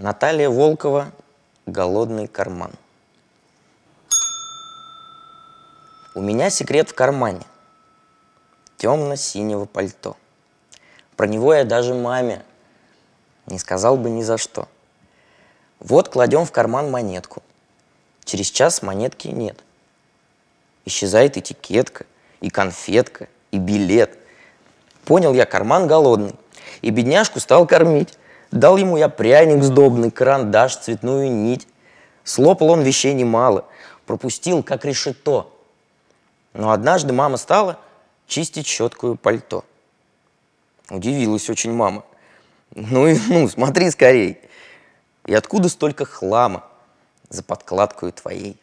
Наталья Волкова «Голодный карман». У меня секрет в кармане. Темно-синего пальто. Про него я даже маме не сказал бы ни за что. Вот кладем в карман монетку. Через час монетки нет. Исчезает этикетка, и конфетка, и билет. Понял я, карман голодный. И бедняжку стал кормить. Дал ему я пряник сдобный, карандаш, цветную нить. Слопал он вещей немало, пропустил, как решето. Но однажды мама стала чистить щеткую пальто. Удивилась очень мама. Ну и ну, смотри скорей. И откуда столько хлама за подкладкой твоей?